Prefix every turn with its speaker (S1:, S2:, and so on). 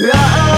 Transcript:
S1: Love